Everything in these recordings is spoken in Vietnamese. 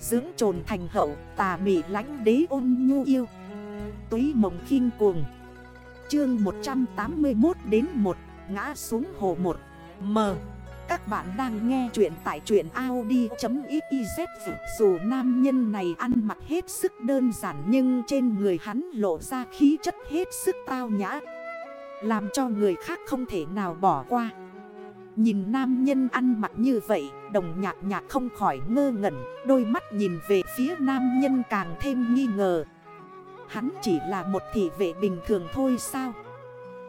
Dưỡng trồn thành hậu, tà mị lánh đế ôn nhu yêu. Túy mộng khinh cuồng. Chương 181 đến 1 Ngã xuống hồ 1 M. Các bạn đang nghe chuyện tại truyện Audi.xyz Dù nam nhân này ăn mặc hết sức đơn giản Nhưng trên người hắn lộ ra khí chất hết sức tao nhã, Làm cho người khác không thể nào bỏ qua. Nhìn nam nhân ăn mặc như vậy, Đồng nhạc nhạc không khỏi ngơ ngẩn, Đôi mắt nhìn về phía nam nhân càng thêm nghi ngờ. Hắn chỉ là một thị vệ bình thường thôi sao?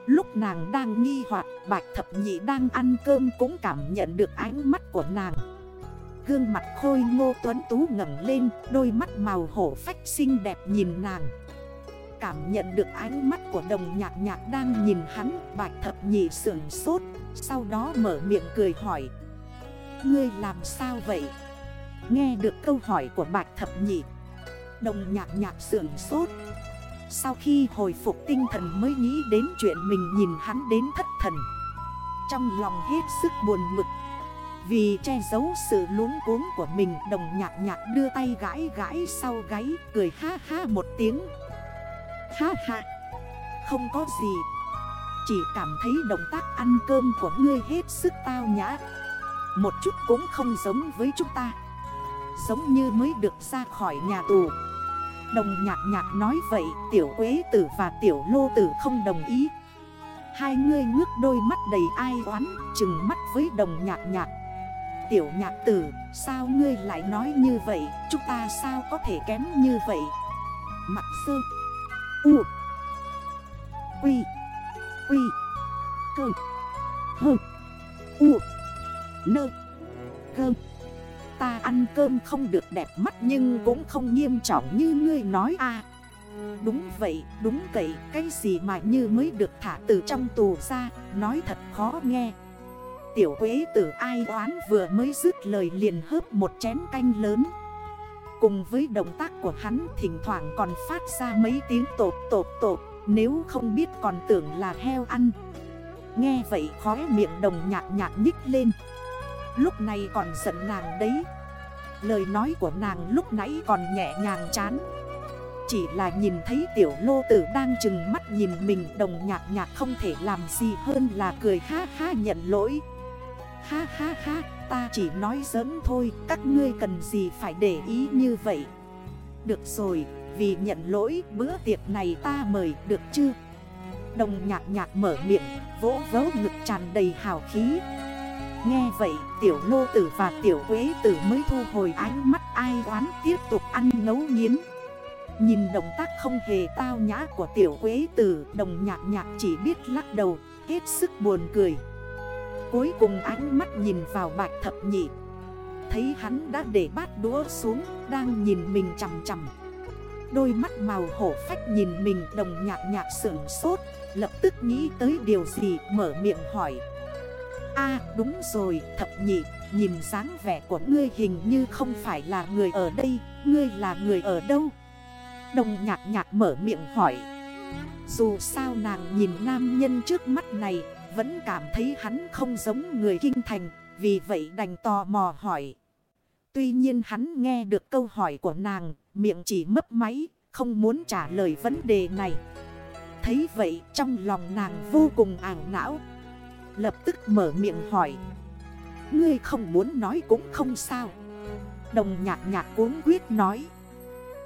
Lúc nàng đang nghi hoặc, Bạch thập nhị đang ăn cơm cũng cảm nhận được ánh mắt của nàng. Gương mặt khôi ngô tuấn tú ngẩng lên, Đôi mắt màu hổ phách xinh đẹp nhìn nàng. Cảm nhận được ánh mắt của đồng nhạc nhạc đang nhìn hắn, Bạch thập nhị sưởng sốt, Sau đó mở miệng cười hỏi. Ngươi làm sao vậy? Nghe được câu hỏi của bạch thập nhị, Đồng nhạc nhạc sưởng sốt. Sau khi hồi phục tinh thần mới nghĩ đến chuyện mình nhìn hắn đến thất thần. Trong lòng hết sức buồn mực, Vì che giấu sự luống cuống của mình, Đồng nhạc nhạc đưa tay gãi gãi sau gáy, Cười ha ha một tiếng. Ha ha. Không có gì. Chỉ cảm thấy động tác ăn cơm của ngươi hết sức tao nhã. Một chút cũng không giống với chúng ta. Giống như mới được ra khỏi nhà tù. Đồng nhạc nhạc nói vậy, Tiểu quế tử và tiểu lô tử không đồng ý. Hai người ngước đôi mắt đầy ai oán, Chừng mắt với đồng nhạc nhạc. Tiểu nhạc tử, Sao ngươi lại nói như vậy? Chúng ta sao có thể kém như vậy? Mặt sơ. U. Quy. Quy. Cơ. Hơ. U. Nơ. Cơm. Ta ăn cơm không được đẹp mắt nhưng cũng không nghiêm trọng như ngươi nói à. Đúng vậy, đúng vậy, cái gì mà như mới được thả từ trong tù ra, nói thật khó nghe. Tiểu quế tử ai oán vừa mới dứt lời liền hớp một chén canh lớn. Cùng với động tác của hắn thỉnh thoảng còn phát ra mấy tiếng tột tột tột Nếu không biết còn tưởng là heo ăn. Nghe vậy khóe miệng đồng nhạt nhạt nhích lên. Lúc này còn giận nàng đấy. Lời nói của nàng lúc nãy còn nhẹ nhàng chán. Chỉ là nhìn thấy tiểu lô tử đang chừng mắt nhìn mình Đồng nhạc nhạc không thể làm gì hơn là cười ha ha nhận lỗi. Ha ha ha ta chỉ nói giỡn thôi, Các ngươi cần gì phải để ý như vậy? Được rồi, Vì nhận lỗi, bữa tiệc này ta mời được chưa Đồng nhạc nhạc mở miệng, Vỗ vỗ ngực tràn đầy hào khí. Nghe vậy, tiểu lô tử và tiểu quế tử mới thu hồi ánh mắt ai oán tiếp tục ăn ngấu nghiến. Nhìn động tác không hề tao nhã của tiểu quế tử, Đồng nhạc nhạc chỉ biết lắc đầu, Hết sức buồn cười. Cuối cùng ánh mắt nhìn vào bạch thập nhị. Thấy hắn đã để bát đũa xuống, Đang nhìn mình chằm chằm. Đôi mắt màu hổ phách nhìn mình đồng nhạc nhạc sưởng sốt, Lập tức nghĩ tới điều gì mở miệng hỏi. A, đúng rồi, thập nhị, Nhìn dáng vẻ của ngươi hình như không phải là người ở đây, Ngươi là người ở đâu? Đồng nhạc nhạc mở miệng hỏi. Dù sao nàng nhìn nam nhân trước mắt này vẫn cảm thấy hắn không giống người kinh thành, Vì vậy đành tò mò hỏi. Tuy nhiên hắn nghe được câu hỏi của nàng, Miệng chỉ mấp máy, Không muốn trả lời vấn đề này. Thấy vậy, trong lòng nàng vô cùng ảo não. Lập tức mở miệng hỏi. Ngươi không muốn nói cũng không sao. Đồng nhạc nhạc cuốn quyết nói.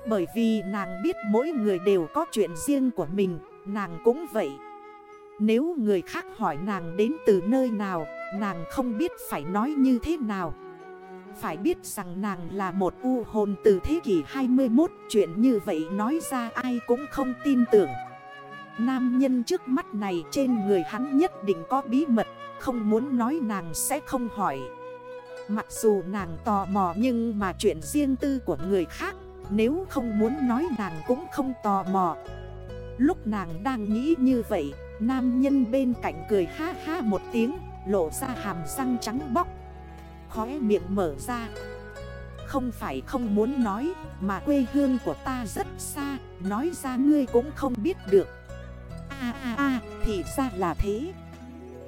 Bởi vì nàng biết mỗi người đều có chuyện riêng của mình, Nàng cũng vậy. Nếu người khác hỏi nàng đến từ nơi nào, Nàng không biết phải nói như thế nào. Phải biết rằng nàng là một u hồn từ thế kỷ 21 Chuyện như vậy nói ra ai cũng không tin tưởng. Nam nhân trước mắt này trên người hắn nhất định có bí mật, Không muốn nói nàng sẽ không hỏi. Mặc dù nàng tò mò nhưng mà chuyện riêng tư của người khác, Nếu không muốn nói nàng cũng không tò mò. Lúc nàng đang nghĩ như vậy Nam nhân bên cạnh cười ha ha một tiếng, Lộ ra hàm răng trắng bóc. Khóe miệng mở ra. Không phải không muốn nói, Mà quê hương của ta rất xa, Nói ra ngươi cũng không biết được. A a a, thì ra là thế.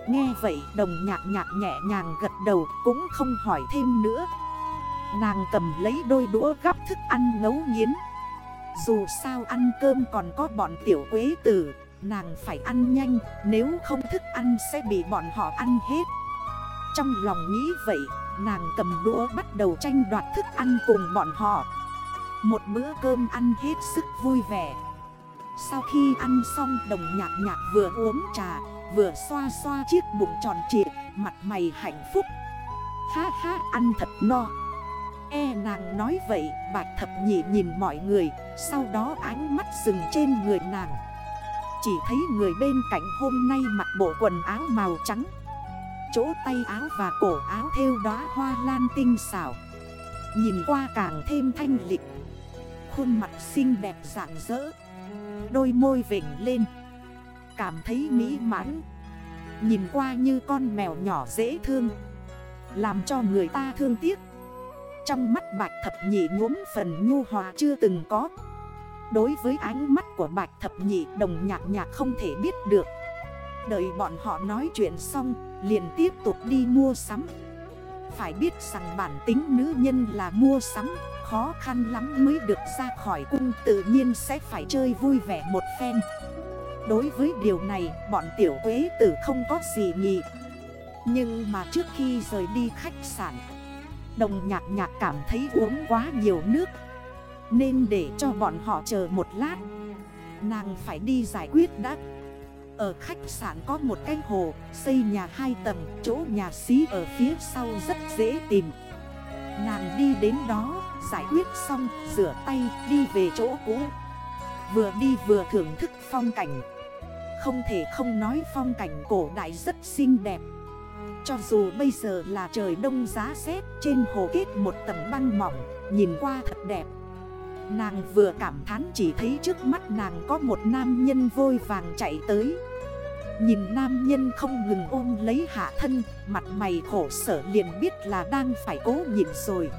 Nghe vậy, đồng nhạc nhạc nhẹ nhàng gật đầu, cũng không hỏi thêm nữa. Nàng cầm lấy đôi đũa gắp thức ăn ngấu nghiến. Dù sao ăn cơm còn có bọn tiểu quế tử. Nàng phải ăn nhanh, Nếu không thức ăn sẽ bị bọn họ ăn hết. Trong lòng nghĩ vậy, Nàng cầm đũa bắt đầu tranh đoạt thức ăn cùng bọn họ. Một bữa cơm ăn hết sức vui vẻ. Sau khi ăn xong, đồng nhạc nhạc vừa uống trà, Vừa xoa xoa chiếc bụng tròn trịa, Mặt mày hạnh phúc. Ha ha, ăn thật no. E nàng nói vậy, Bạch thập nhị nhìn mọi người, Sau đó ánh mắt dừng trên người nàng. Chỉ thấy người bên cạnh hôm nay mặc bộ quần áo màu trắng. Chỗ tay áo và cổ áo thêu đóa hoa lan tinh xảo. Nhìn qua càng thêm thanh lịch. Khuôn mặt xinh đẹp rạng rỡ. Đôi môi vỉnh lên. Cảm thấy mỹ mãn. Nhìn qua như con mèo nhỏ dễ thương. Làm cho người ta thương tiếc. Trong mắt bạch thập nhị nhuốm phần nhu hòa chưa từng có. Đối với ánh mắt của bạch thập nhị, đồng nhạc nhạc không thể biết được. Đợi bọn họ nói chuyện xong, liền tiếp tục đi mua sắm. Phải biết rằng bản tính nữ nhân là mua sắm, Khó khăn lắm mới được ra khỏi cung, tự nhiên sẽ phải chơi vui vẻ một phen. Đối với điều này, bọn tiểu quế tử không có gì nhị Nhưng mà trước khi rời đi khách sạn, Đồng nhạc nhạc cảm thấy uống quá nhiều nước. Nên để cho bọn họ chờ một lát. Nàng phải đi giải quyết đã. Ở khách sạn có một cái hồ, Xây nhà hai tầng, Chỗ nhà xí ở phía sau rất dễ tìm. Nàng đi đến đó, Giải quyết xong, Rửa tay, đi về chỗ cũ. Vừa đi vừa thưởng thức phong cảnh. Không thể không nói phong cảnh cổ đại rất xinh đẹp. Cho dù bây giờ là trời đông giá rét, Trên hồ kết một tầng băng mỏng, Nhìn qua thật đẹp. Nàng vừa cảm thán chỉ thấy trước mắt nàng có một nam nhân vôi vàng chạy tới. Nhìn nam nhân không ngừng ôm lấy hạ thân, Mặt mày khổ sở liền biết là đang phải cố nhịn rồi.